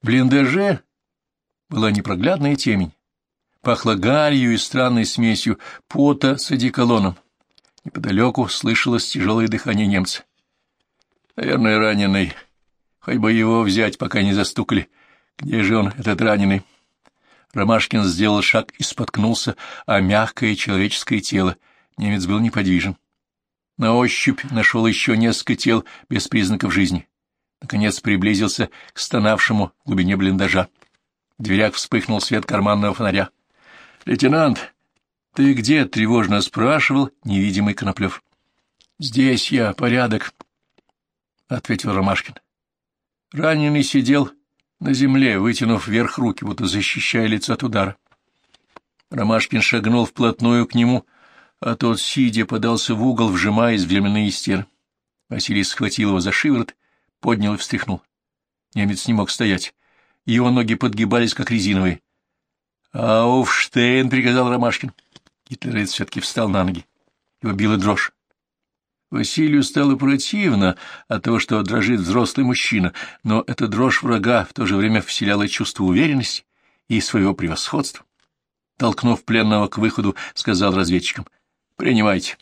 В блиндаже была непроглядная темень. Пахло гарью и странной смесью пота с одеколоном. Неподалеку слышалось тяжелое дыхание немца. Наверное, раненый. Хоть бы его взять, пока не застукали. Где же он, этот раненый? Ромашкин сделал шаг и споткнулся о мягкое человеческое тело. Немец был неподвижен. На ощупь нашел еще несколько тел без признаков жизни. Наконец приблизился к стонавшему в глубине блиндажа. В дверях вспыхнул свет карманного фонаря. — Лейтенант, ты где? — тревожно спрашивал невидимый Коноплев. — Здесь я, порядок, — ответил Ромашкин. Раненый сидел на земле, вытянув вверх руки, будто защищая лицо от удара. Ромашкин шагнул вплотную к нему, а тот, сидя, подался в угол, вжимаясь в временные стены. Василий схватил его за шиворот, поднял и встряхнул. Немец не мог стоять. Его ноги подгибались, как резиновые. — Ауфштейн! — приказал Ромашкин. Гитлеровец все-таки встал на ноги. Его била дрожь. Василию стало противно от того, что дрожит взрослый мужчина, но эта дрожь врага в то же время вселяла чувство уверенности и своего превосходства. Толкнув пленного к выходу, сказал разведчикам, «Принимайте».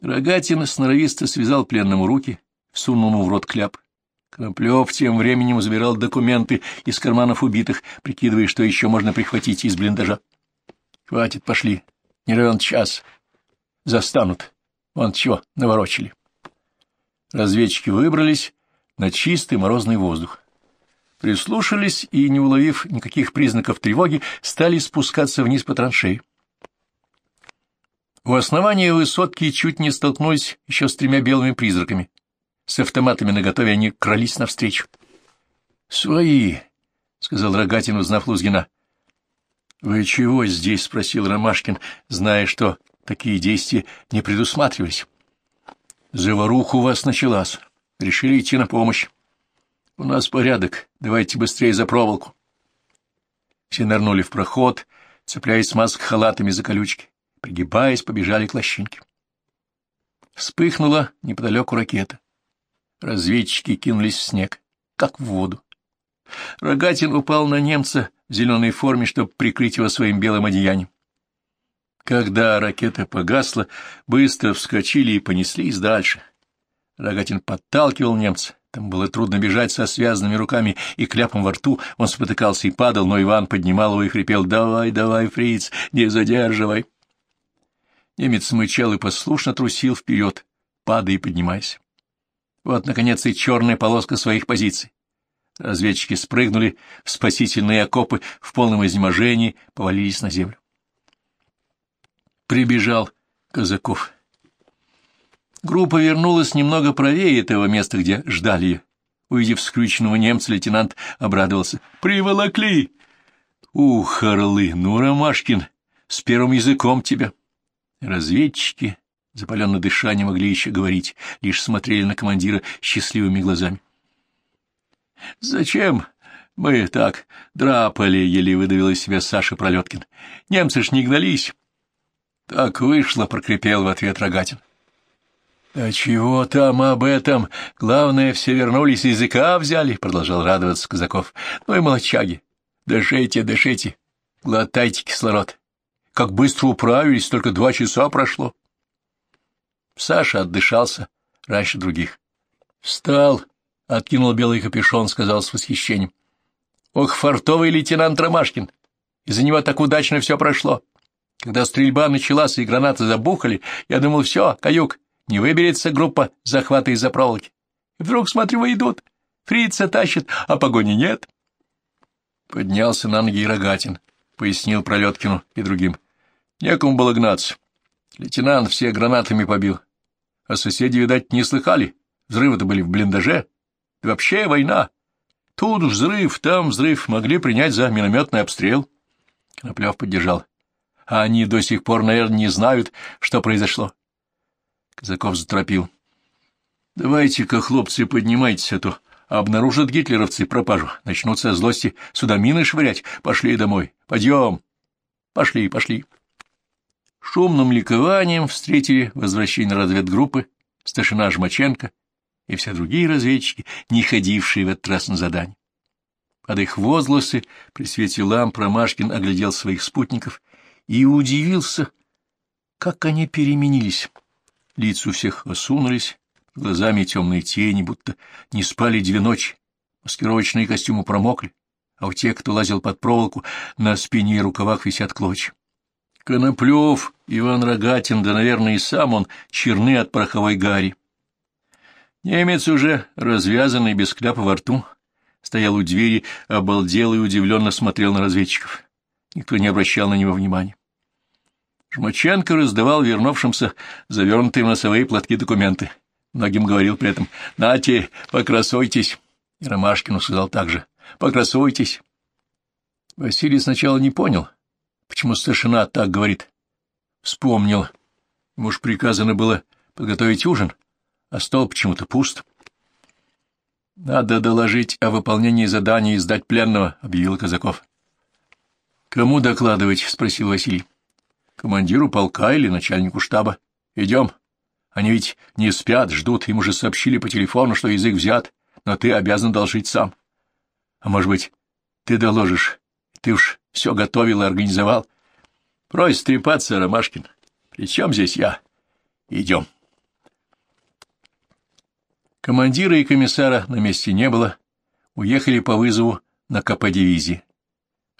Рогатин сноровисто связал пленному руки, всунул ему в рот кляп. Коноплев тем временем забирал документы из карманов убитых, прикидывая, что еще можно прихватить из блиндажа. «Хватит, пошли. Не равен час. Застанут». Вон чего наворочили. Разведчики выбрались на чистый морозный воздух. Прислушались и, не уловив никаких признаков тревоги, стали спускаться вниз по траншеи. У основания высотки чуть не столкнулись еще с тремя белыми призраками. С автоматами наготове они крались навстречу. — Свои, — сказал Рогатин, узнав Лузгина. — Вы чего здесь? — спросил Ромашкин, зная, что такие действия не предусматривались. Заваруха у вас началась. Решили идти на помощь. У нас порядок. Давайте быстрее за проволоку. Все нырнули в проход, цепляясь маск халатами за колючки. Пригибаясь, побежали к лощинке. Вспыхнула неподалеку ракета. Разведчики кинулись в снег, как в воду. Рогатин упал на немца в зеленой форме, чтобы прикрыть его своим белым одеянием. Когда ракета погасла, быстро вскочили и понеслись дальше. Рогатин подталкивал немца. Там было трудно бежать со связанными руками и кляпом во рту. Он спотыкался и падал, но Иван поднимал его и хрипел «Давай, давай, фриц, не задерживай!» Немец мычал и послушно трусил вперед, падая и поднимаясь. Вот, наконец, и черная полоска своих позиций. Разведчики спрыгнули в спасительные окопы, в полном изнеможении повалились на землю прибежал Казаков. Группа вернулась немного правее этого места, где ждали ее. Увидев скрюченного немца, лейтенант обрадовался. «Приволокли!» «Ух, орлы! Ну, Ромашкин, с первым языком тебя!» Разведчики, запаленно дыша, не могли еще говорить, лишь смотрели на командира счастливыми глазами. «Зачем мы так драпали?» — еле выдавил из себя Саша Пролеткин. «Немцы ж не гнались!» Так вышло, — прокрепел в ответ Рогатин. — А чего там об этом? Главное, все вернулись, языка взяли, — продолжал радоваться Казаков. — Ну и молчаги. Дышите, дышите, глотайте кислород. Как быстро управились, только два часа прошло. Саша отдышался раньше других. Встал, откинул белый капюшон, сказал с восхищением. — Ох, фартовый лейтенант Ромашкин! Из-за него так удачно все прошло. Когда стрельба началась и гранаты забухали, я думал, все, каюк, не выберется группа захвата из-за проволоки. И вдруг, смотрю, вы идут, фрица тащит, а погони нет. Поднялся на ноги Рогатин, пояснил Пролеткину и другим. Некому было гнаться. Лейтенант все гранатами побил. А соседи, видать, не слыхали. Взрывы-то были в блиндаже. И вообще война. Тут взрыв, там взрыв. Могли принять за минометный обстрел. Коноплев поддержал а они до сих пор, наверное, не знают, что произошло. Казаков заторопил. — Давайте-ка, хлопцы, поднимайтесь, а то обнаружат гитлеровцы пропажу, начнут со злости сюда мины швырять. Пошли домой. Пойдем. Пошли, пошли. Шумным ликованием встретили возвращение разведгруппы старшина Жмаченко и все другие разведчики, не ходившие в этот раз на задание. Под их возгласы при свете ламп Ромашкин оглядел своих спутников и удивился, как они переменились. Лица у всех осунулись, глазами темные тени, будто не спали две ночи, маскировочные костюмы промокли, а у тех, кто лазил под проволоку, на спине и рукавах висят клочья. Коноплев, Иван Рогатин, да, наверное, и сам он, черны от пороховой гари. Немец уже, развязанный, без кляпа во рту, стоял у двери, обалдел и удивленно смотрел на разведчиков. Никто не обращал на него внимания. Жмаченко раздавал вернувшимся завернутые в носовые платки документы. Многим говорил при этом «Нате, покрасуйтесь». И Ромашкину сказал также «Покрасуйтесь». Василий сначала не понял, почему старшина так говорит. Вспомнил. Ему ж приказано было подготовить ужин, а стол почему-то пуст. «Надо доложить о выполнении задания и сдать пленного», — объявил Казаков. «Кому докладывать?» — спросил Василий. «Командиру полка или начальнику штаба. Идем. Они ведь не спят, ждут, им уже сообщили по телефону, что язык взят, но ты обязан доложить сам. А может быть, ты доложишь? Ты уж все готовил и организовал. Прось трепаться, Ромашкин. При чем здесь я? Идем». Командира и комиссара на месте не было, уехали по вызову на КП дивизии.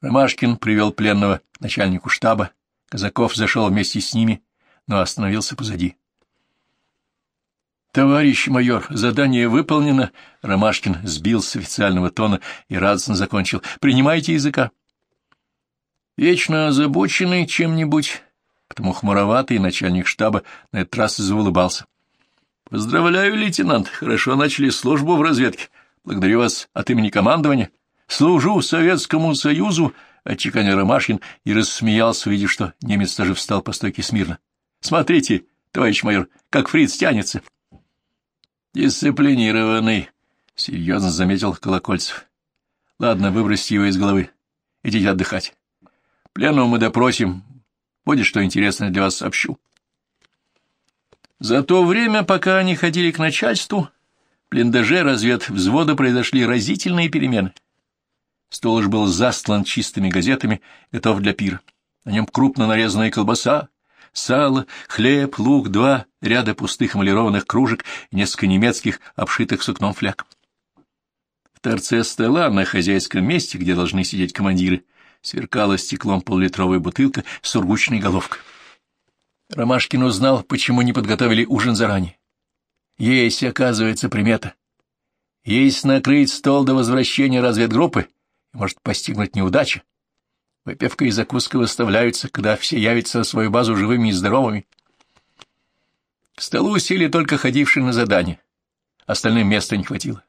Ромашкин привел пленного начальнику штаба, Казаков зашел вместе с ними, но остановился позади. «Товарищ майор, задание выполнено!» Ромашкин сбил с официального тона и радостно закончил. «Принимайте языка!» Вечно озабоченный чем-нибудь, потому хмуроватый начальник штаба на этот раз заулыбался. — Поздравляю, лейтенант, хорошо начали службу в разведке. Благодарю вас от имени командования. Служу Советскому Союзу, — отчеканил Ромашкин и рассмеялся, увидев, что немец даже встал по стойке смирно. — Смотрите, товарищ майор, как фриц тянется. — Дисциплинированный, — серьезно заметил Колокольцев. — Ладно, выбросьте его из головы. Идите отдыхать. Пленного мы допросим. Будет что интересное для вас сообщу. За то время, пока они ходили к начальству, в блиндаже разведвзвода произошли разительные перемены. Стол был застлан чистыми газетами, готов для пира. На нем крупно нарезанная колбаса, сало, хлеб, лук, два ряда пустых эмалированных кружек и несколько немецких, обшитых сукном фляг. В торце стола на хозяйском месте, где должны сидеть командиры, сверкала стеклом поллитровая бутылка с сургучной головкой. Ромашкин узнал, почему не подготовили ужин заранее. Есть, оказывается, примета. Есть накрыть стол до возвращения разведгруппы, может постигнуть неудача. Выпивка и закуска выставляются, когда все явятся на свою базу живыми и здоровыми. К столу сели только ходившие на задание. Остальным места не хватило.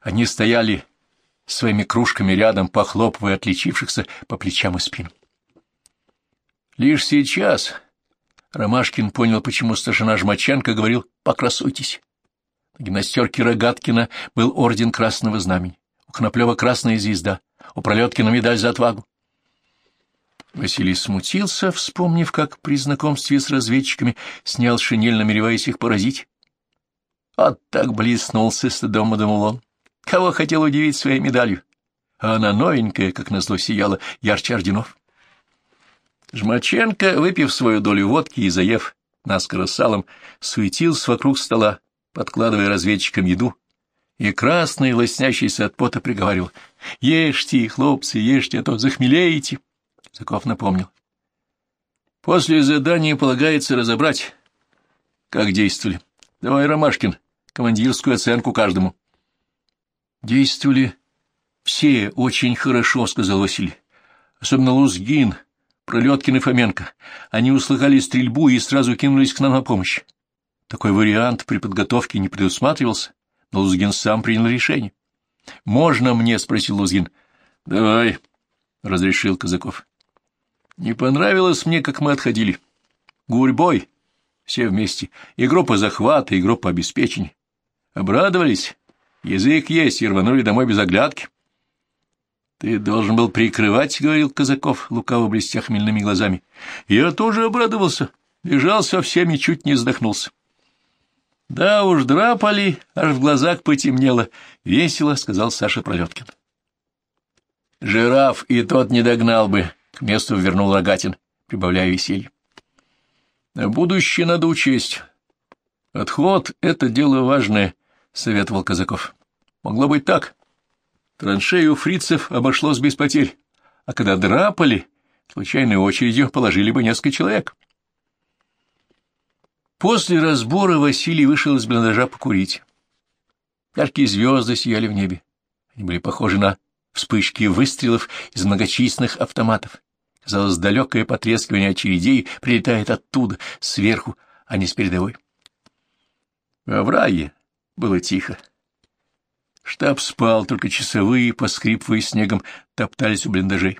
Они стояли своими кружками рядом, похлопывая отличившихся по плечам и спинам. Лишь сейчас Ромашкин понял, почему старшина Жмаченко говорил «покрасуйтесь». На гимнастерке Рогаткина был орден Красного Знамени, у Коноплева Красная Звезда, у Пролеткина медаль за отвагу. Василий смутился, вспомнив, как при знакомстве с разведчиками снял шинель, намереваясь их поразить. Вот так блеснулся стыдом, думал он. Кого хотел удивить своей медалью? А она новенькая, как назло сияла, ярче орденов. Жмаченко, выпив свою долю водки и заев наскоро салом, суетился вокруг стола, подкладывая разведчикам еду, и красный, лоснящийся от пота, приговаривал «Ешьте, хлопцы, ешьте, а то захмелеете!» Заков напомнил. «После задания полагается разобрать, как действовали. Давай, Ромашкин, командирскую оценку каждому». «Действовали все очень хорошо», — сказал Василий. «Особенно Лузгин, Пролеткин и Фоменко. Они услыхали стрельбу и сразу кинулись к нам на помощь. Такой вариант при подготовке не предусматривался, но Лузгин сам принял решение. «Можно мне?» — спросил Лузгин. «Давай», — разрешил Казаков. «Не понравилось мне, как мы отходили. Гурьбой, все вместе, и группа захвата, и группа обеспечения. Обрадовались, язык есть, и рванули домой без оглядки. Ты должен был прикрывать, — говорил Казаков, лукаво блестя хмельными глазами. Я тоже обрадовался, лежал со всеми, чуть не вздохнулся. Да уж, драпали, аж в глазах потемнело. Весело, — сказал Саша Пролеткин. Жираф и тот не догнал бы, — к месту вернул Рогатин, прибавляя веселье. Будущее надо учесть. Отход — это дело важное, — советовал Казаков. Могло быть так. Траншею фрицев обошлось без потерь, а когда драпали, случайной очередью положили бы несколько человек. После разбора Василий вышел из блиндажа покурить. Яркие звезды сияли в небе. Они были похожи на вспышки выстрелов из многочисленных автоматов. Казалось, далекое потрескивание очередей прилетает оттуда, сверху, а не с передовой. В овраге было тихо. Штаб спал, только часовые, поскрипывая снегом, топтались у блиндажей.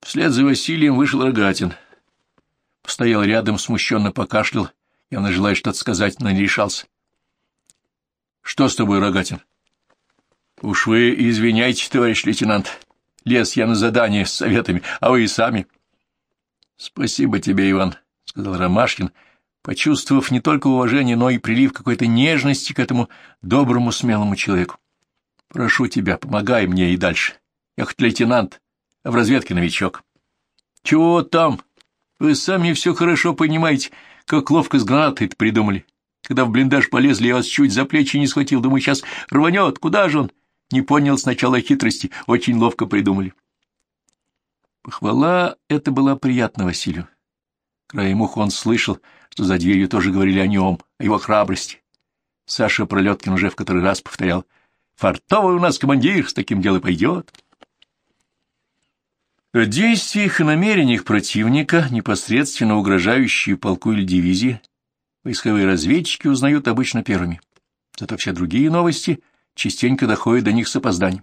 Вслед за Василием вышел Рогатин. Постоял рядом, смущенно покашлял, явно желая что-то сказать, но не решался. — Что с тобой, Рогатин? — Уж вы извиняйте, товарищ лейтенант. Лез я на задание с советами, а вы и сами. — Спасибо тебе, Иван, — сказал Ромашкин, почувствовав не только уважение, но и прилив какой-то нежности к этому доброму, смелому человеку. — Прошу тебя, помогай мне и дальше. Я хоть лейтенант, а в разведке новичок. — Чего там? Вы сами все хорошо понимаете, как ловко с гранатой придумали. Когда в блиндаж полезли, я вас чуть за плечи не схватил. Думаю, сейчас рванет. Куда же он? Не понял сначала хитрости. Очень ловко придумали. Похвала это была приятна Василию. Краем уха он слышал, что за дверью тоже говорили о нем, о его храбрости. Саша Пролеткин уже в который раз повторял, «Фартовый у нас командир, с таким дело пойдет». О действиях и намерениях противника, непосредственно угрожающие полку или дивизии, войсковые разведчики узнают обычно первыми. Зато все другие новости частенько доходят до них с опозданием.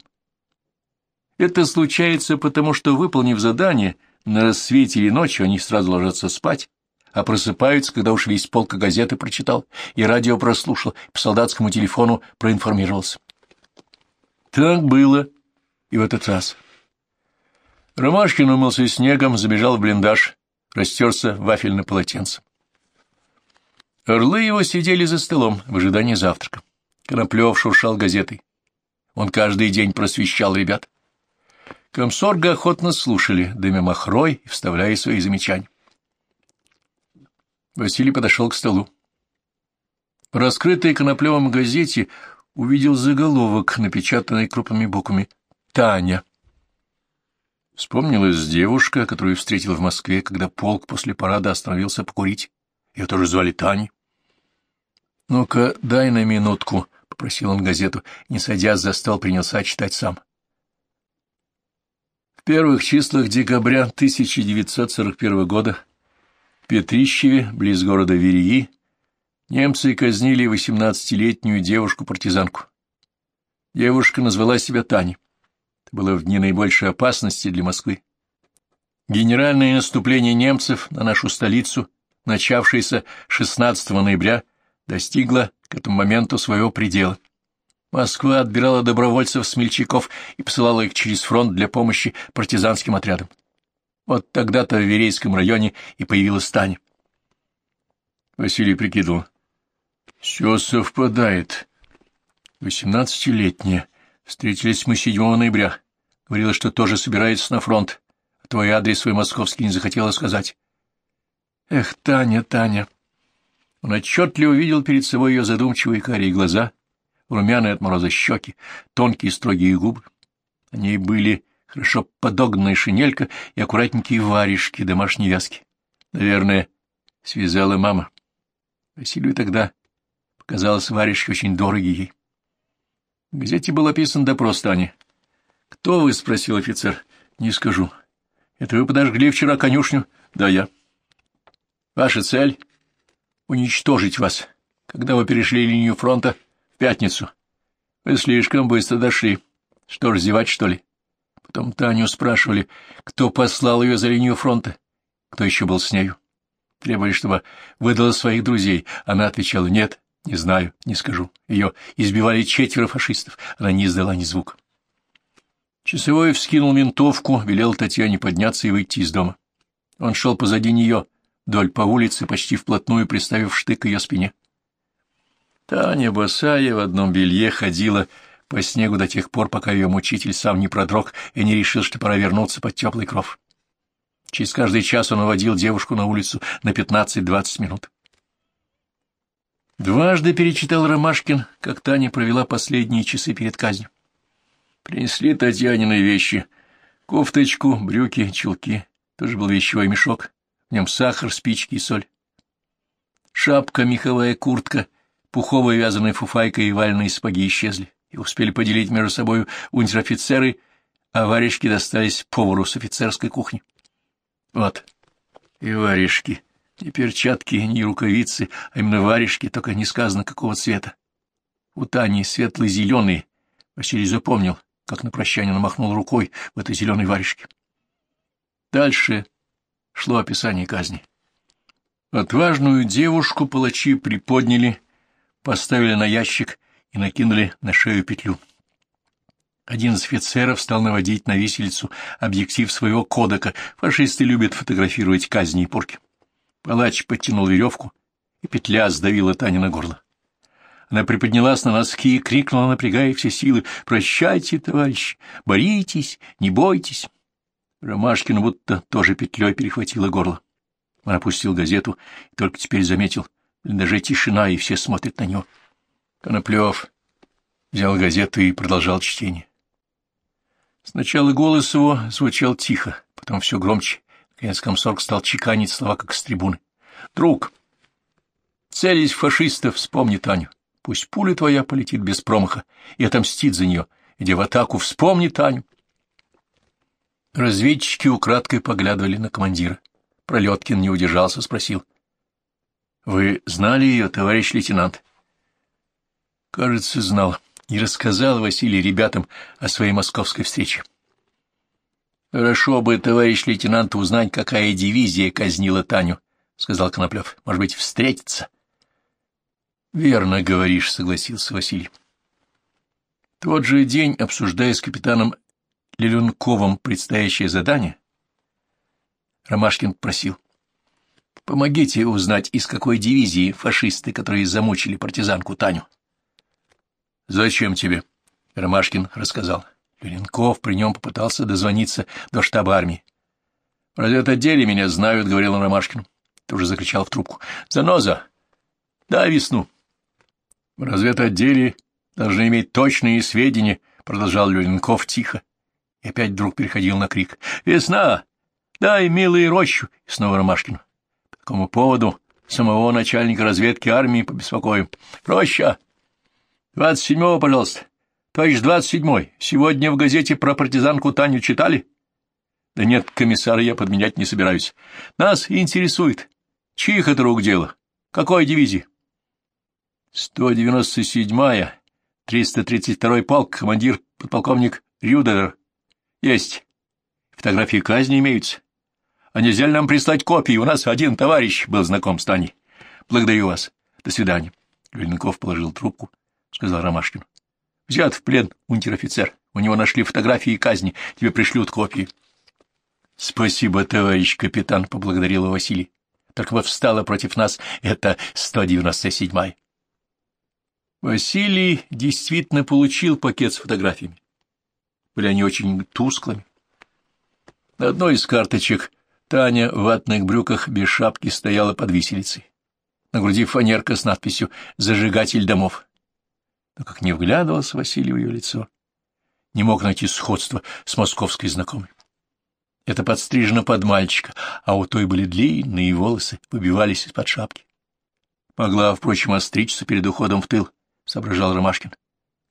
Это случается потому, что, выполнив задание, на рассвете или ночью они сразу ложатся спать, а просыпаются, когда уж весь полк газеты прочитал, и радио прослушал, по солдатскому телефону проинформировался. Так было и в этот раз. Ромашкин умылся снегом, забежал в блиндаж, растерся вафельным полотенцем. Орлы его сидели за столом в ожидании завтрака. Коноплев шуршал газетой. Он каждый день просвещал ребят. Комсорга охотно слушали, дымя махрой и вставляя свои замечания. Василий подошел к столу. В раскрытой Коноплевом газете увидел заголовок, напечатанный крупными буквами «Таня». Вспомнилась девушка, которую встретил в Москве, когда полк после парада остановился покурить. Ее тоже звали Таней. «Ну-ка, дай на минутку», — попросил он газету, не садясь за стол, принялся читать сам. В первых числах декабря 1941 года в Петрищеве, близ города Вереи, немцы казнили 18-летнюю девушку-партизанку. Девушка назвала себя Таней. Это было в дни наибольшей опасности для Москвы. Генеральное наступление немцев на нашу столицу, начавшееся 16 ноября, достигло к этому моменту своего предела. Москва отбирала добровольцев-смельчаков и посылала их через фронт для помощи партизанским отрядам. Вот тогда-то в Верейском районе и появилась Таня. Василий прикидывал. Все совпадает. Восемнадцатилетняя. Встретились мы 7 ноября. Говорила, что тоже собирается на фронт. А твой адрес свой московский не захотела сказать. Эх, Таня, Таня. Он отчетливо видел перед собой ее задумчивые карие глаза, румяные от мороза щеки, тонкие строгие губы. На ней были хорошо подогнанная шинелька и аккуратненькие варежки домашней вязки. Наверное, связала мама. Василию тогда показалось варежки очень дорогие ей. В газете был описан допрос Тани. «Кто вы?» — спросил офицер. «Не скажу. Это вы подожгли вчера конюшню?» «Да, я». «Ваша цель?» «Уничтожить вас, когда вы перешли линию фронта пятницу. Вы слишком быстро дошли. Что, раздевать, что ли? Потом Таню спрашивали, кто послал ее за линию фронта, кто еще был с нею. Требовали, чтобы выдала своих друзей. Она отвечала, нет, не знаю, не скажу. Ее избивали четверо фашистов. Она не издала ни звука. Часовой вскинул ментовку, велел Татьяне подняться и выйти из дома. Он шел позади нее, вдоль по улице, почти вплотную приставив штык к ее спине. Таня босая в одном белье ходила по снегу до тех пор, пока ее мучитель сам не продрог и не решил, что пора вернуться под теплый кров. Через каждый час он уводил девушку на улицу на 15-20 минут. Дважды перечитал Ромашкин, как Таня провела последние часы перед казнью. Принесли Татьянины вещи. Кофточку, брюки, чулки. Тоже был вещевой мешок. В нем сахар, спички и соль. Шапка, меховая куртка, пуховая вязаная фуфайка и вальные сапоги исчезли. И успели поделить между собой унтер-офицеры, а варежки достались повару с офицерской кухни. Вот, и варежки. Ни перчатки, ни рукавицы, а именно варежки, только не сказано, какого цвета. У Тани светло-зеленые. Василий запомнил, как на прощание намахнул рукой в этой зеленой варежке. Дальше шло описание казни. Отважную девушку палачи приподняли, поставили на ящик и накинули на шею петлю. Один из офицеров стал наводить на виселицу объектив своего кодека. Фашисты любят фотографировать казни и порки. Палач подтянул веревку, и петля сдавила Тани на горло. Она приподнялась на носки и крикнула, напрягая все силы, «Прощайте, товарищи! Боритесь! Не бойтесь!» Ромашкин будто тоже петлей перехватила горло. Он опустил газету и только теперь заметил, даже тишина, и все смотрят на него. Коноплев взял газету и продолжал чтение. Сначала голос его звучал тихо, потом все громче. Наконец комсорг стал чеканить слова, как с трибуны. «Друг, целись фашистов, вспомни Таню. Пусть пуля твоя полетит без промаха и отомстит за нее. Иди в атаку, вспомни Таню». Разведчики украдкой поглядывали на командира. Пролеткин не удержался, спросил. — Вы знали ее, товарищ лейтенант? — Кажется, знал. И рассказал Василий ребятам о своей московской встрече. — Хорошо бы, товарищ лейтенант, узнать, какая дивизия казнила Таню, — сказал Коноплев. — Может быть, встретиться? — Верно говоришь, — согласился Василий. Тот же день, обсуждая с капитаном Лилюнковым предстоящее задание, Ромашкин просил. — Помогите узнать, из какой дивизии фашисты, которые замучили партизанку Таню. — Зачем тебе? — Ромашкин рассказал. Люленков при нем попытался дозвониться до штаба армии. — В разведотделе меня знают, — говорил он Ромашкин. Тоже закричал в трубку. — Заноза! Да, весну. — В разведотделе должны иметь точные сведения, — продолжал Люленков тихо. И опять вдруг переходил на крик. — Весна! Дай, милый, рощу. Снова Ромашкину. Такому поводу самого начальника разведки армии побеспокоим. Роща! Двадцать седьмого, пожалуйста. Товарищ двадцать седьмой. Сегодня в газете про партизанку Таню читали? Да нет, комиссара я подменять не собираюсь. Нас интересует, чьих это рук дело? Какой дивизии? Сто девяносто седьмая, триста тридцать второй полк, командир подполковник Рюдер. Есть. Фотографии казни имеются. А нельзя ли нам прислать копии? У нас один товарищ был знаком с Таней. Благодарю вас. До свидания. Вильников положил трубку, сказал Ромашкину. Взят в плен унтер-офицер. У него нашли фотографии казни. Тебе пришлют копии. Спасибо, товарищ капитан, поблагодарила Василий. Только бы встала против нас это 197-я. Василий действительно получил пакет с фотографиями. Были они очень тусклыми. На одной из карточек Таня в ватных брюках без шапки стояла под виселицей. На груди фанерка с надписью «Зажигатель домов». Но как не вглядывался Василий в ее лицо, не мог найти сходства с московской знакомой. Это подстрижено под мальчика, а у той были длинные волосы, выбивались из-под шапки. Могла, впрочем, остричься перед уходом в тыл, — соображал Ромашкин.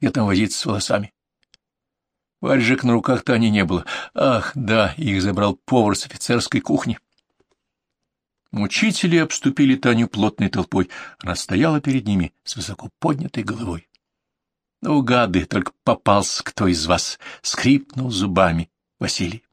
Я там возиться с волосами. Варежек на руках Тани не было. Ах, да, их забрал повар с офицерской кухни. Мучители обступили Таню плотной толпой. Она стояла перед ними с высоко поднятой головой. — Ну, гады, только попался кто из вас! — скрипнул зубами Василий.